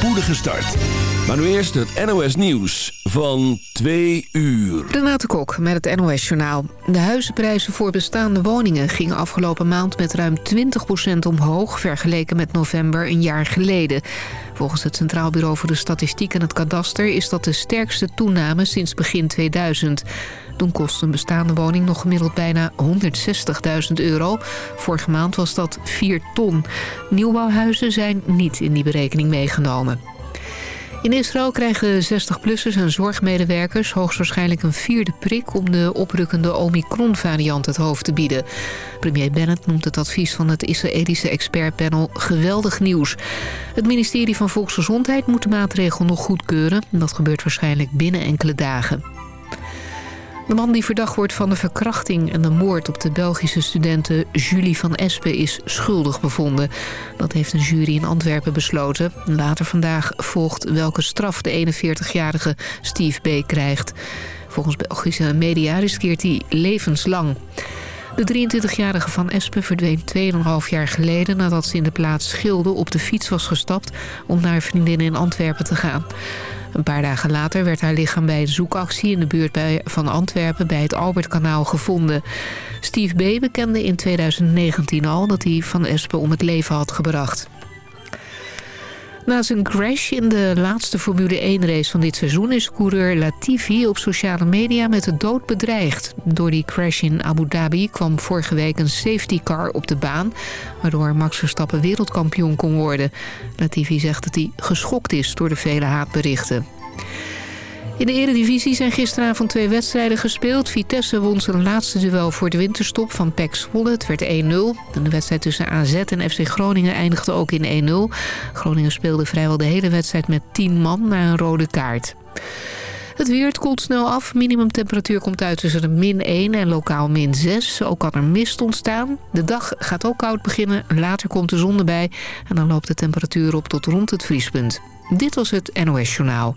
spoedige start. Maar nu eerst het NOS Nieuws van 2 uur. Renate Kok met het NOS Journaal. De huizenprijzen voor bestaande woningen gingen afgelopen maand met ruim 20% omhoog... vergeleken met november een jaar geleden. Volgens het Centraal Bureau voor de Statistiek en het Kadaster... is dat de sterkste toename sinds begin 2000. Toen kostte een bestaande woning nog gemiddeld bijna 160.000 euro. Vorige maand was dat 4 ton. Nieuwbouwhuizen zijn niet in die berekening meegenomen. In Israël krijgen 60-plussers en zorgmedewerkers hoogstwaarschijnlijk een vierde prik om de oprukkende Omicron-variant het hoofd te bieden. Premier Bennett noemt het advies van het Israëlische expertpanel geweldig nieuws. Het ministerie van Volksgezondheid moet de maatregel nog goedkeuren. Dat gebeurt waarschijnlijk binnen enkele dagen. De man die verdacht wordt van de verkrachting en de moord op de Belgische studente Julie van Espen is schuldig bevonden. Dat heeft een jury in Antwerpen besloten. Later vandaag volgt welke straf de 41-jarige Steve B. krijgt. Volgens Belgische media riskeert hij levenslang. De 23-jarige Van Espen verdween 2,5 jaar geleden... nadat ze in de plaats Schilde op de fiets was gestapt... om naar vriendinnen in Antwerpen te gaan. Een paar dagen later werd haar lichaam bij een zoekactie in de buurt van Antwerpen bij het Albertkanaal gevonden. Steve B. bekende in 2019 al dat hij Van Espen om het leven had gebracht. Na zijn crash in de laatste Formule 1-race van dit seizoen... is coureur Latifi op sociale media met de dood bedreigd. Door die crash in Abu Dhabi kwam vorige week een safety car op de baan... waardoor Max Verstappen wereldkampioen kon worden. Latifi zegt dat hij geschokt is door de vele haatberichten. In de eredivisie zijn gisteravond twee wedstrijden gespeeld. Vitesse won zijn laatste duel voor de winterstop van PEC Zwolle. Het werd 1-0. En de wedstrijd tussen AZ en FC Groningen eindigde ook in 1-0. Groningen speelde vrijwel de hele wedstrijd met 10 man na een rode kaart. Het weer koelt snel af. Minimumtemperatuur komt uit tussen de min 1 en lokaal min 6. Ook kan er mist ontstaan. De dag gaat ook koud beginnen. Later komt de zon erbij. En dan loopt de temperatuur op tot rond het vriespunt. Dit was het NOS Journaal.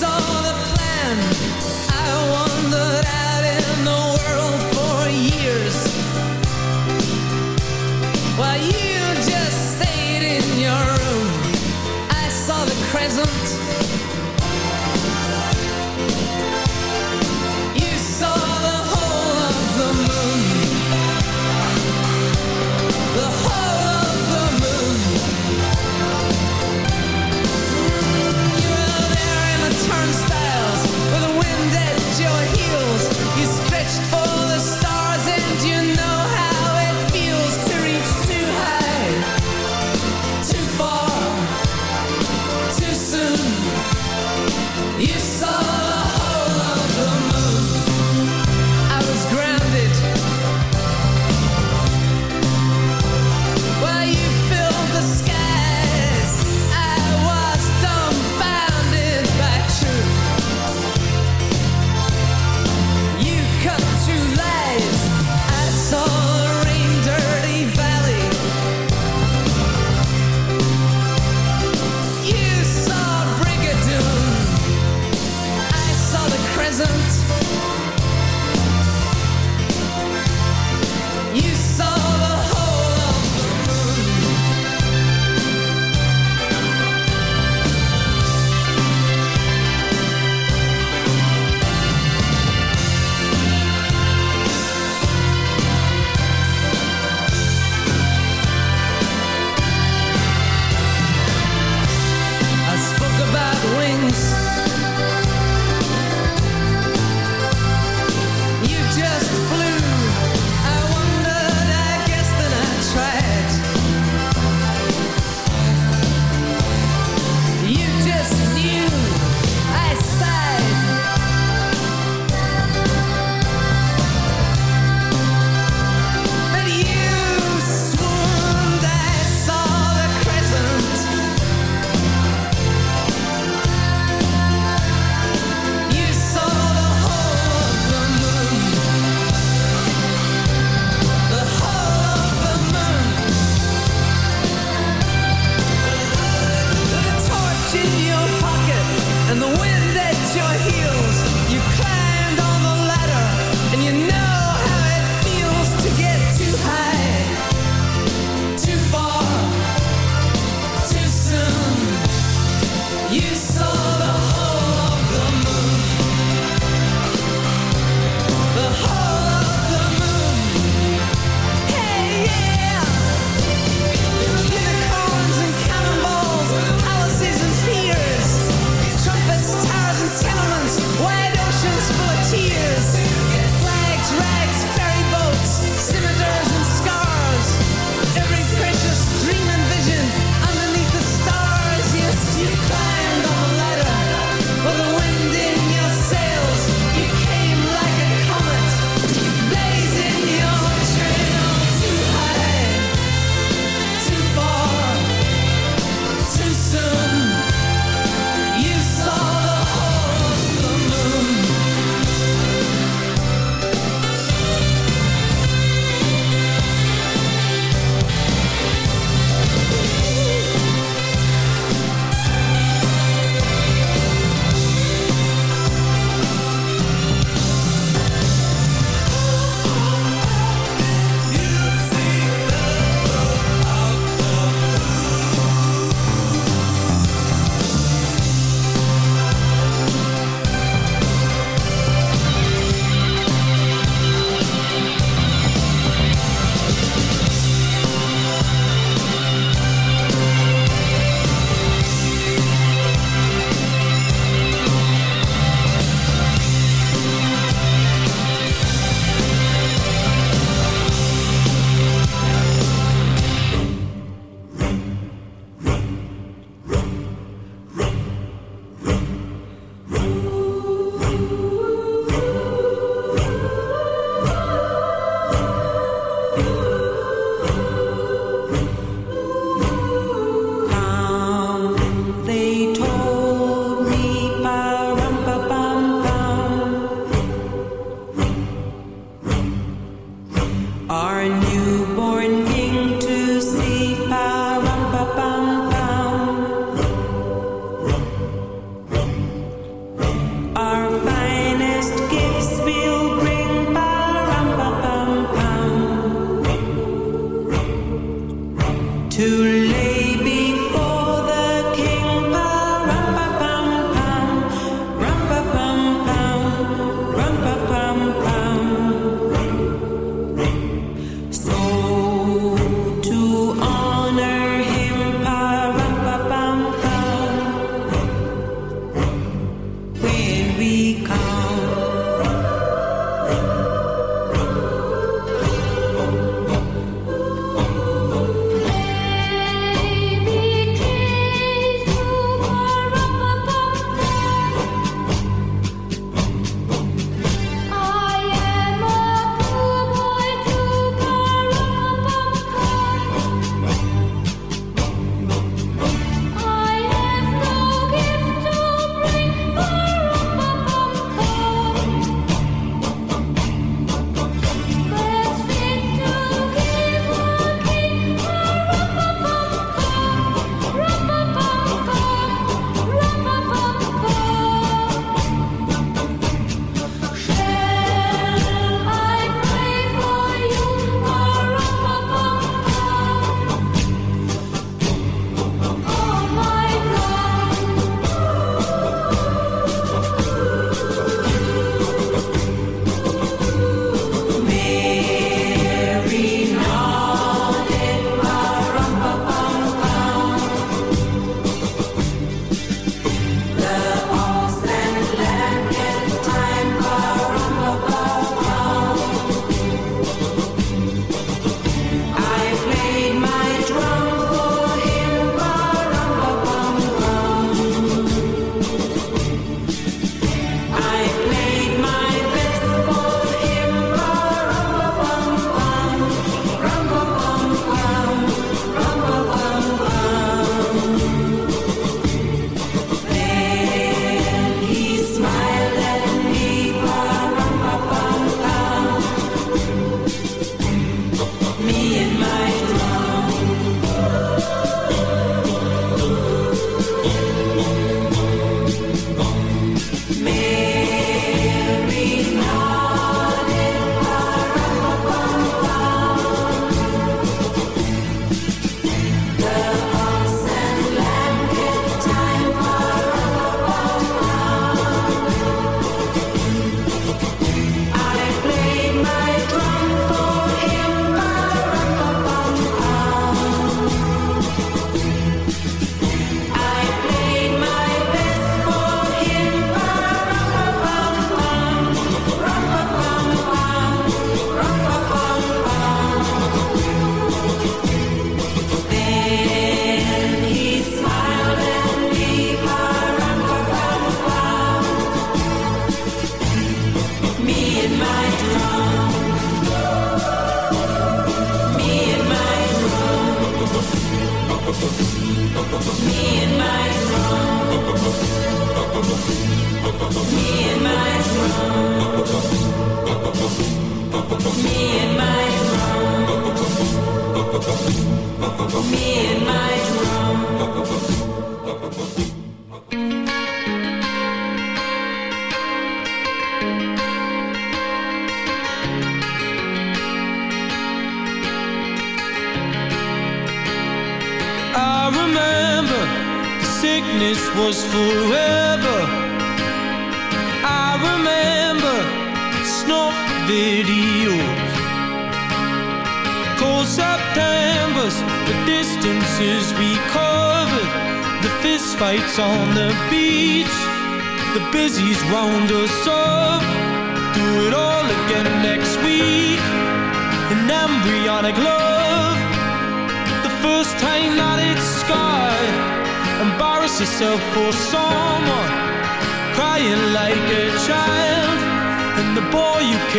For the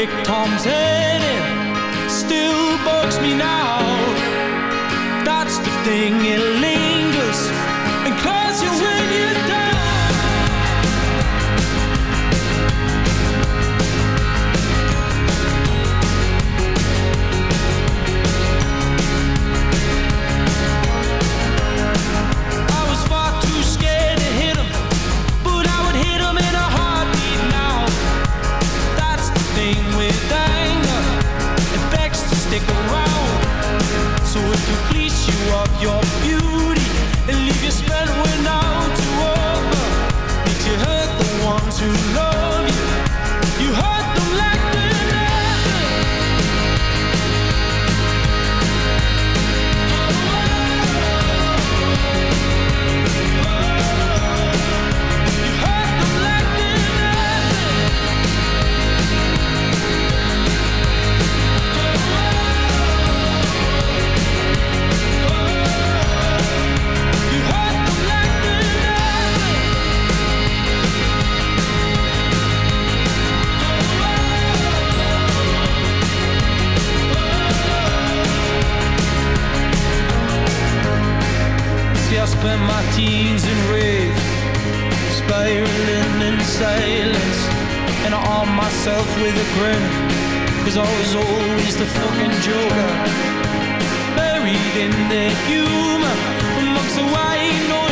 stick around. So if you please you of your regret Cause I was always the fucking joker Buried in the humor Amongst the white noise.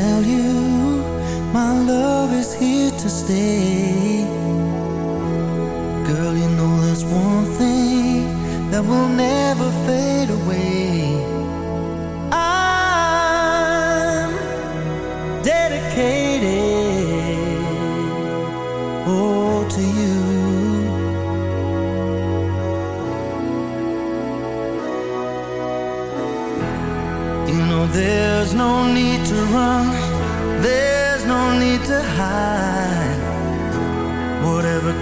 tell you my love is here to stay. Girl, you know there's one thing that will never fade away. I'm dedicated, oh, to you. You know there's no need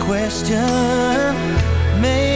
Excuses the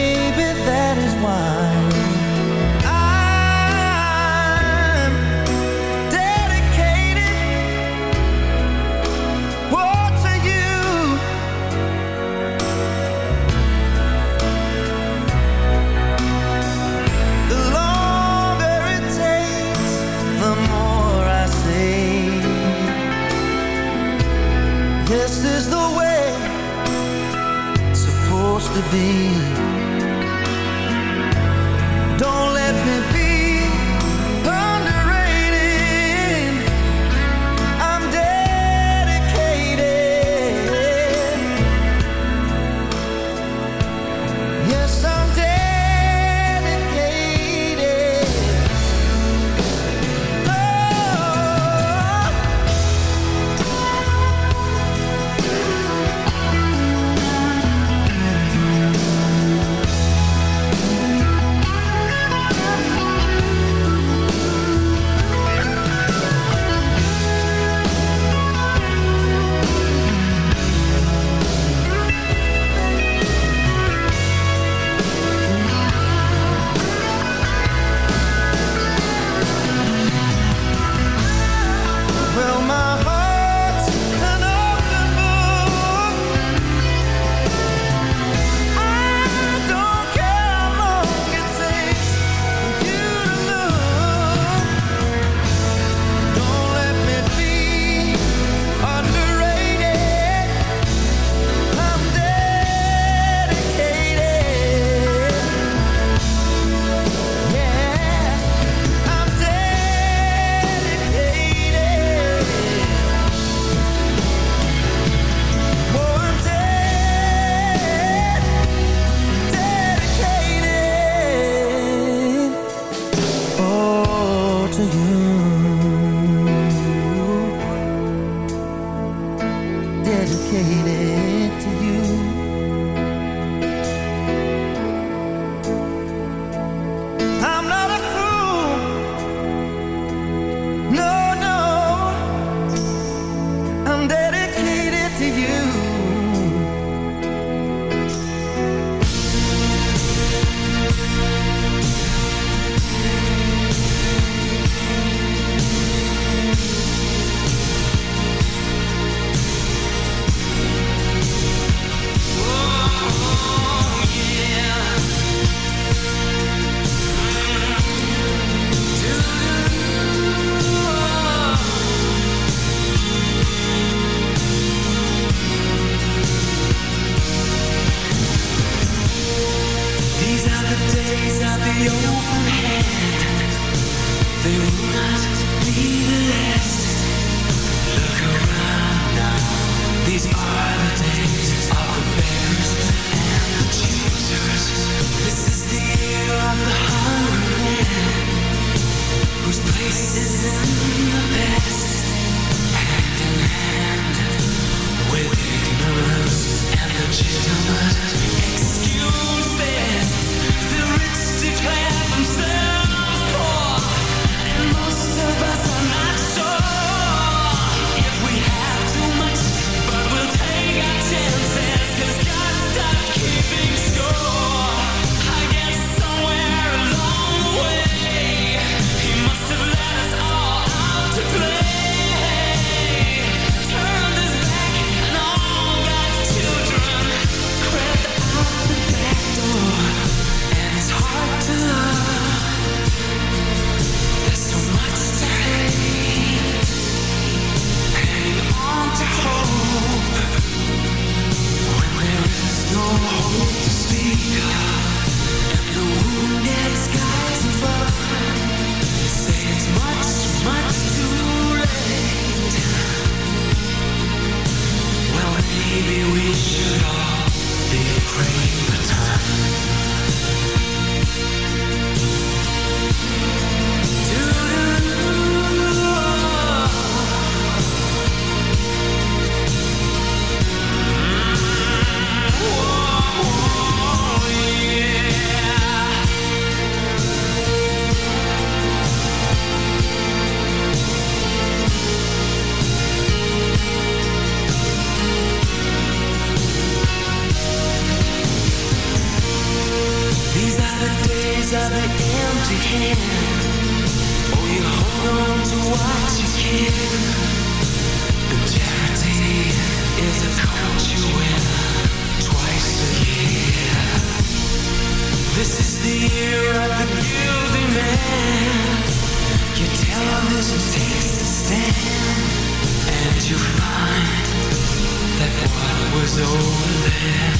girlfriend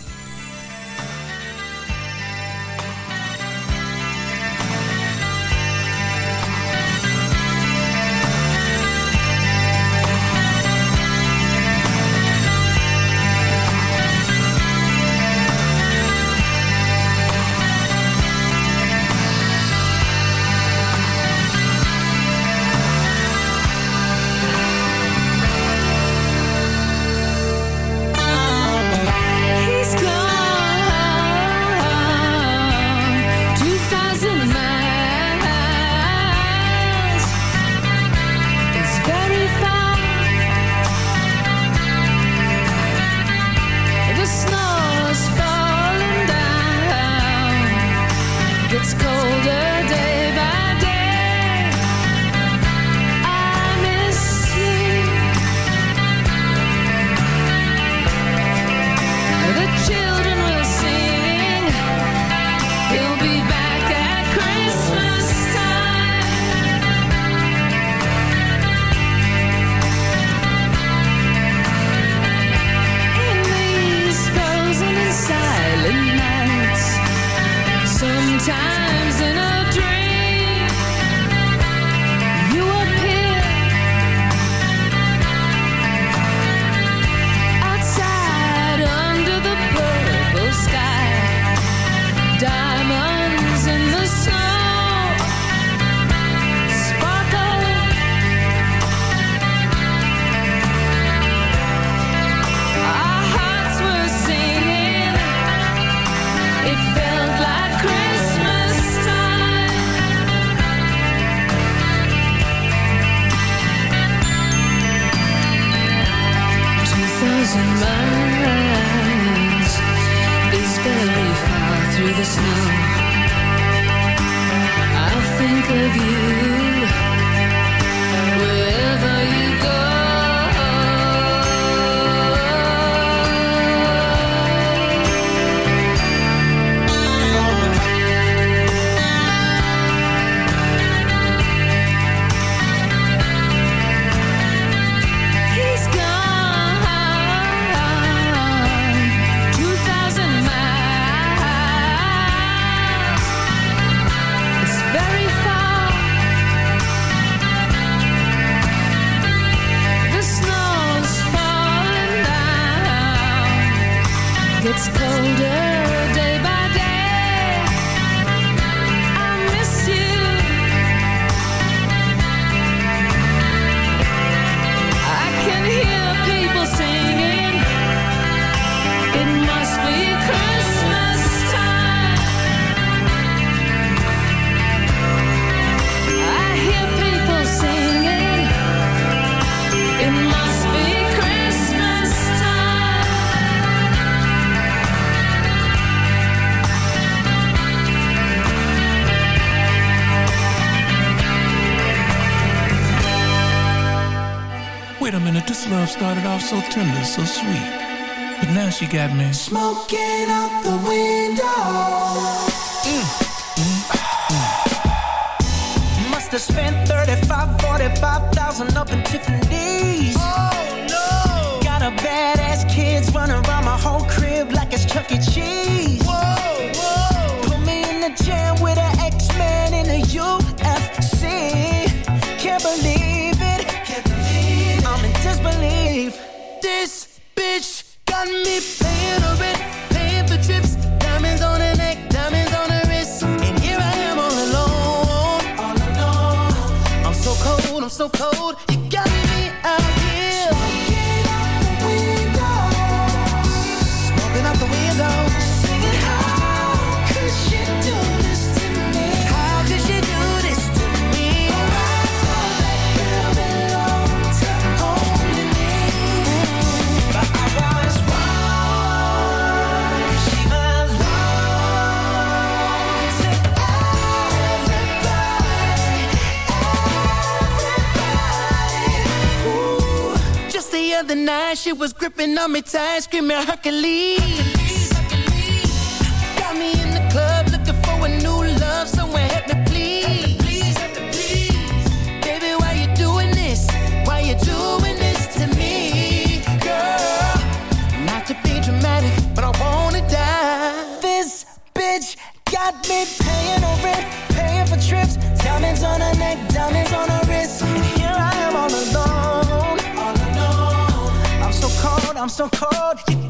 Got me smoking out the window. Mm. Mm. Must have spent 35, 45,000 up in Tiffany's. Oh no! Got a badass kids running around my whole crib like it's Chuck E. Cheese. Cold, other night, she was gripping on me tight, screaming Hercules. So cold. You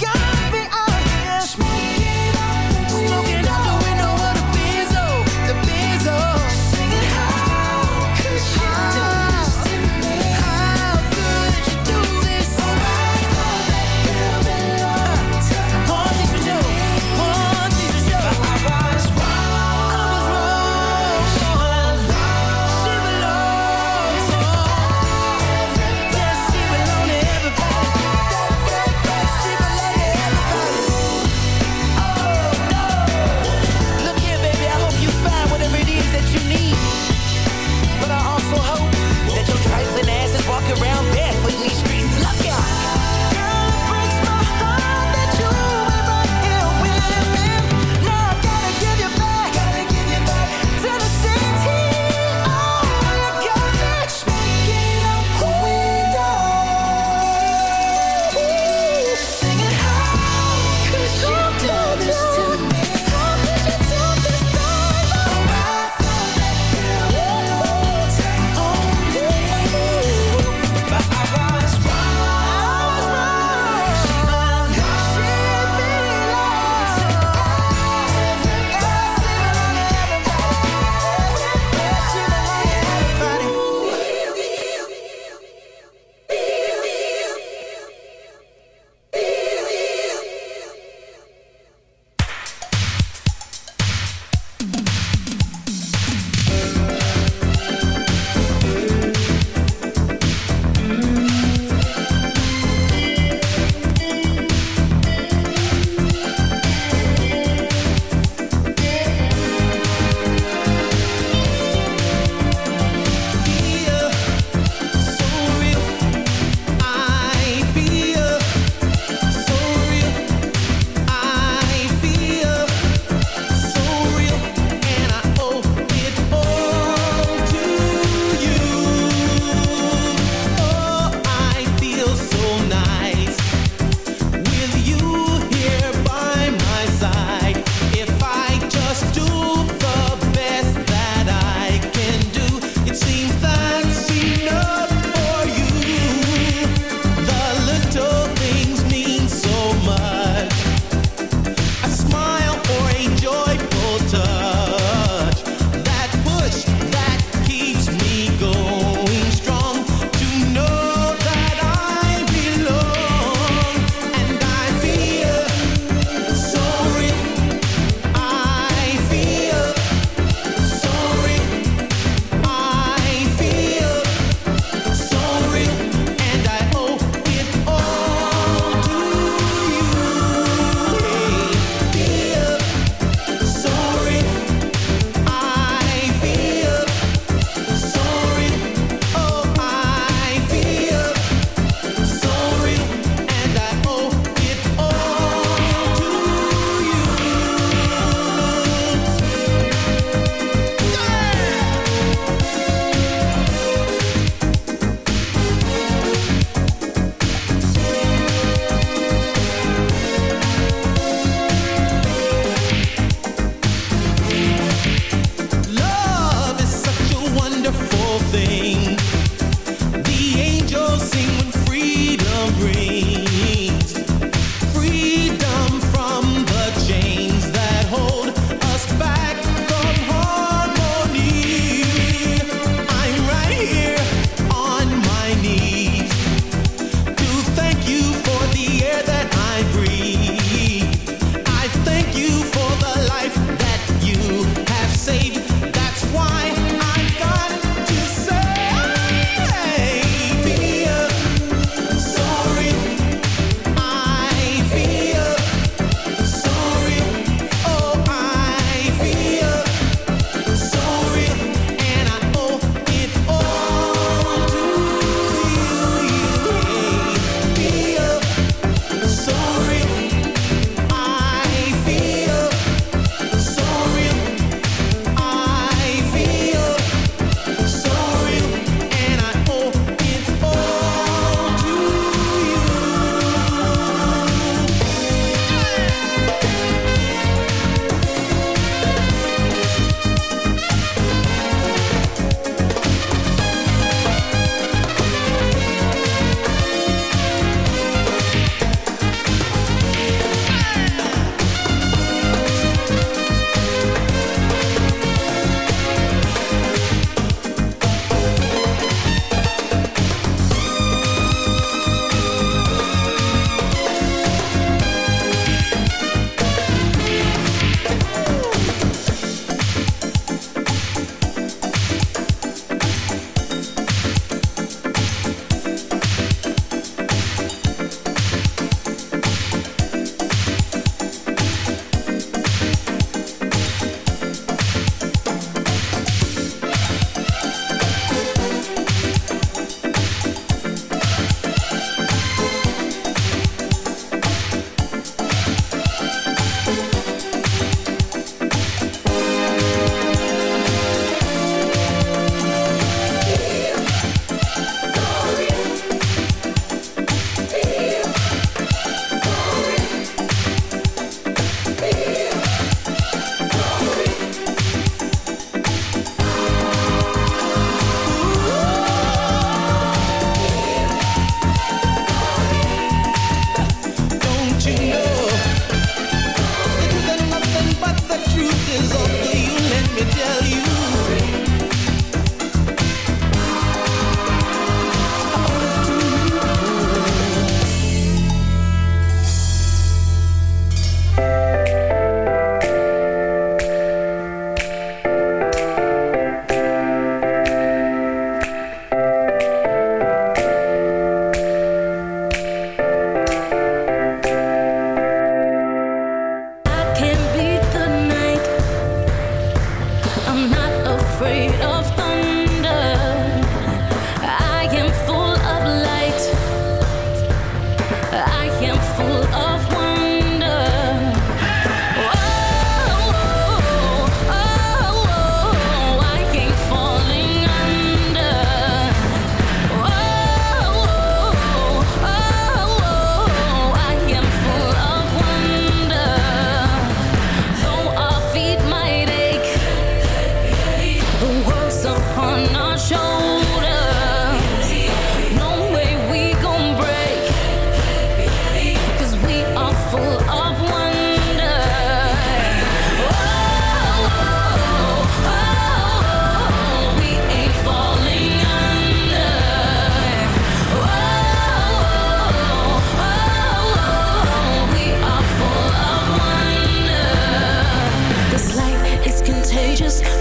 i'm just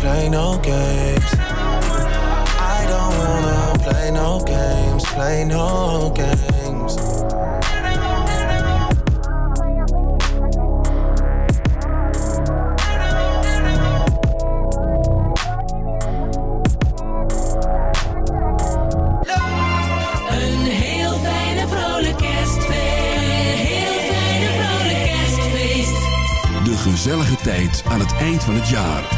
play no games. I don't wanna play no games, play no games. Een heel fijne vrolijk kerstfeest. Een heel fijne vrolijk kerstfeest. De gezellige tijd aan het eind van het jaar.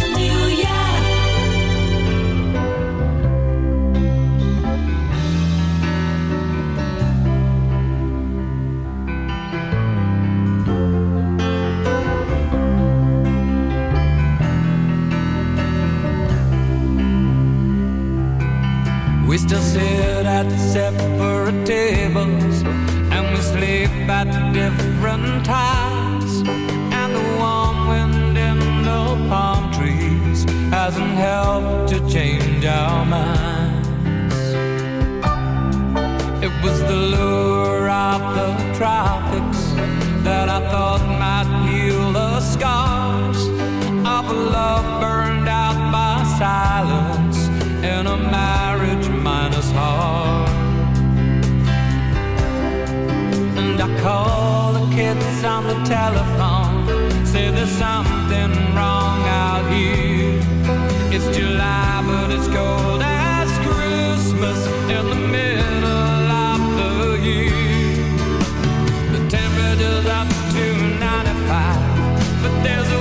there's a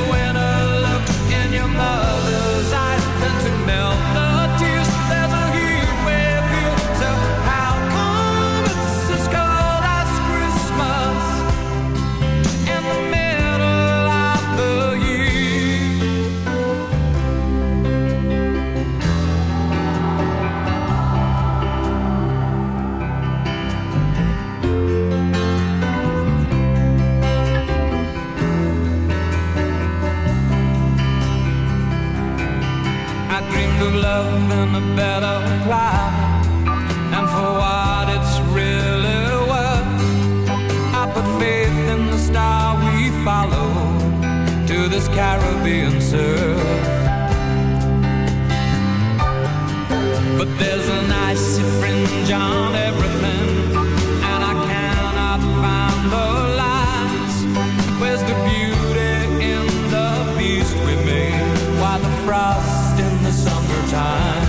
Caribbean surf. But there's an icy fringe on everything, and I cannot find the lines. Where's the beauty in the beast we made? Why the frost in the summertime?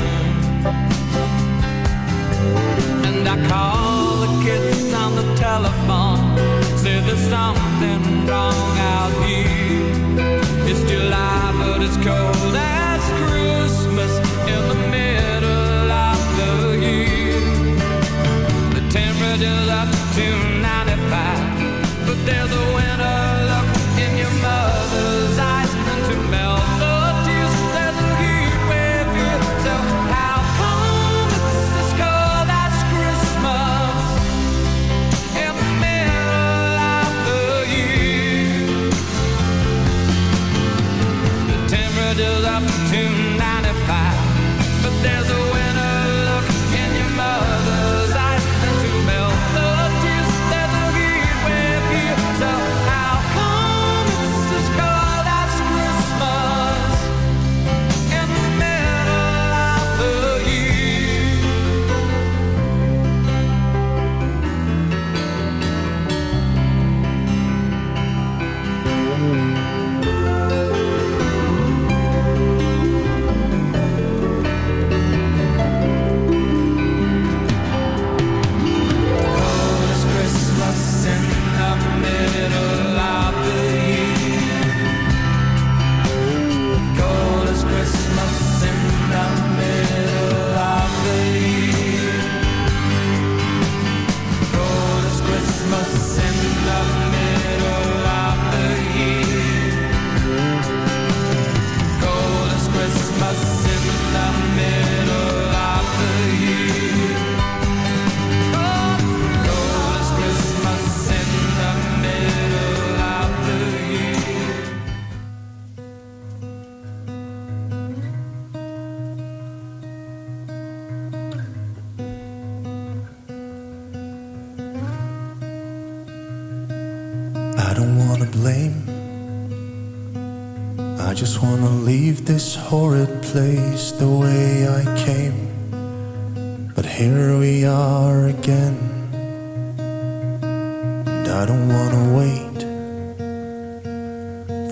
And I call the kids on the telephone, say there's something wrong out here. But it's cold as Christmas in the middle of the year. The temperature's up to 95, but there's a winter to 95, but there's a the way I came. But here we are again. And I don't wanna wait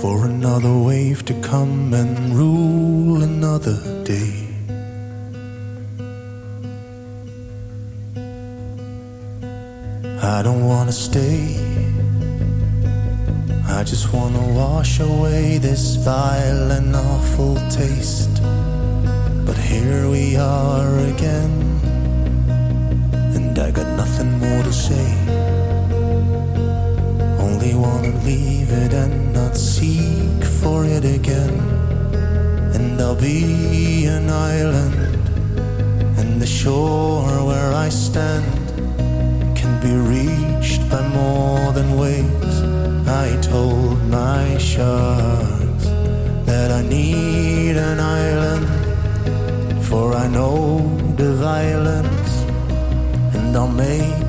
for another wave to come and rule another day. I don't wanna stay. I just wanna wash away this vile and awful taste. But here we are again, and I got nothing more to say. Only wanna leave it and not seek for it again. And I'll be an island, and the shore where I stand can be reached by more than waves. I told my sharks that I need an island, for I know the violence, and I'll make